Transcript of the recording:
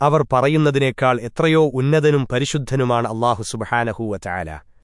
അവർ പറയുന്നതിനേക്കാൾ എത്രയോ ഉന്നതനും പരിശുദ്ധനുമാണ് അള്ളാഹു സുബഹാനഹൂവ ചായാല